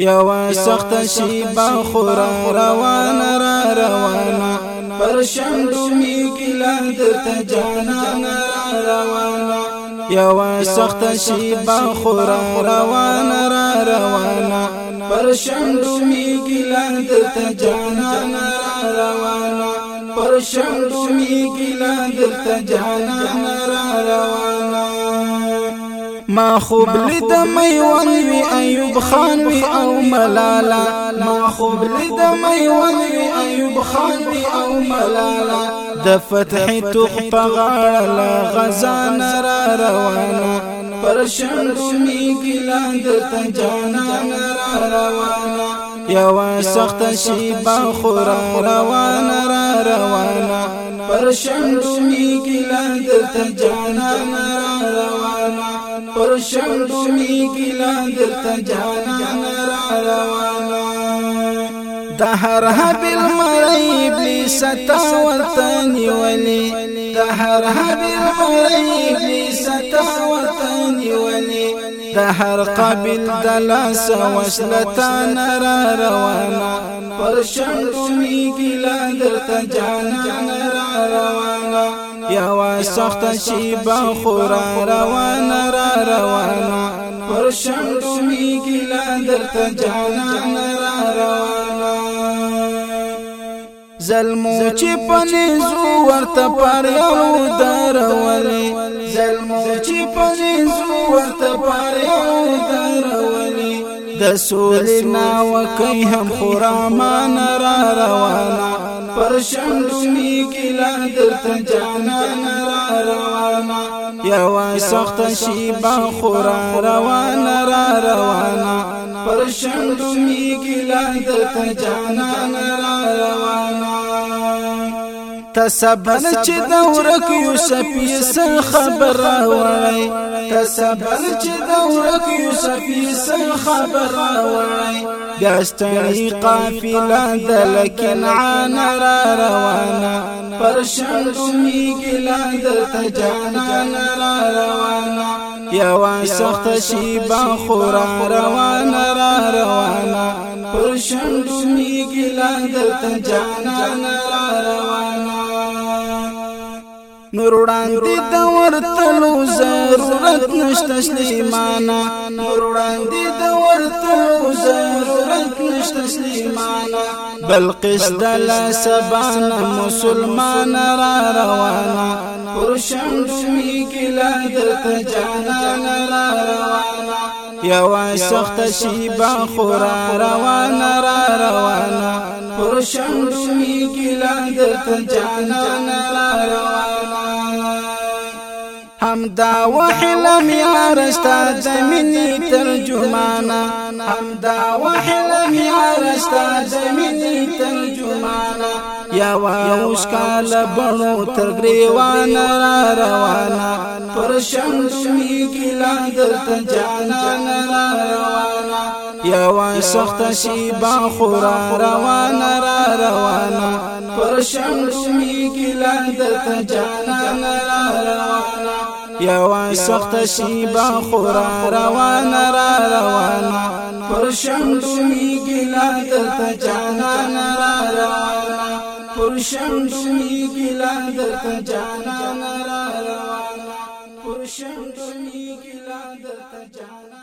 یو سخت شی با خورا روان را روان پر شندو می ګلا درته جانان را روان یو سخت شی با خورا روان را روان پر شندو می ګلا درته جانان را روان پر شندو می ګلا درته جانان ما خوب لید میوان وی ایوب خان وی أو ملالا. ما خوب لید میوان وی ایوب خان وی أو ملالا. د فتح توخ پغاړه غزان را روانه پر شندو می ګلان د تجانا را روانه یو سخت شی با خورا روانه را روانه پر شندو می ګلان د تجانا را پر شمدو می ګلا درته جانان را روانه د هر حبل مړی ابلیس تا وطن ولی د هر حبل مړی ابلیس تا وطن ولی د هر قابل د لاس وصلتان را روانه پر شمدو می ګلا درته جانان را روانه یو سخت شیبه خورا روان را روانا پر شمدو میگی لاندر تجانان را روانا زلمو چې پنې زو ورته پر یو درولې زلمو چې پنې زو ورته پر یو درولې د سولې نا وکي هم خورا مان را روانا پر شمدو می جانان را روانه یو سخت شی با خورا روانه را روانه پر شمدو می جانان را روانه تصبر چې دورک یوسف یې خبر راوړی تصبر چې دورک یوسف یې خبر راوړی بیاستړی قافله د لکنعان را روانة. پر شندو میګلا د تجانان را روانة. یو سخت شی با خورا روانة را روانة. پر شندو میګلا د تجانان را روانة. نور وړاندې د ورتلو ضرورت نشته سلیمانا. نور وړاندې د ورتلو ضرورت نشته سلیمانا. بل قصد لا سبانا مسلمان را روانا. پرشم شمی کلا د جانا را روانا. یو سخت شی با خورا روانه را روانه پرشم شمی کلا د جانا را روانه هم دا وحلم یا رستا زمینی ترجمانا هم دا وحلم یا رستا زمینی ترجمانا یا واوش کال بڼو تر گریوان را روانا پر شمشمی گلا درت جانان را روانا یا سخت شی با خورا روانا را روانا پر شمشمی گلا درت جانان را روانا یو سخت شیبا خورا روان را روان. پر شمدو می گلات تا جانان را روان. پر شمدو می گلات تا جانان را روان. پر شمدو می گلات تا جانان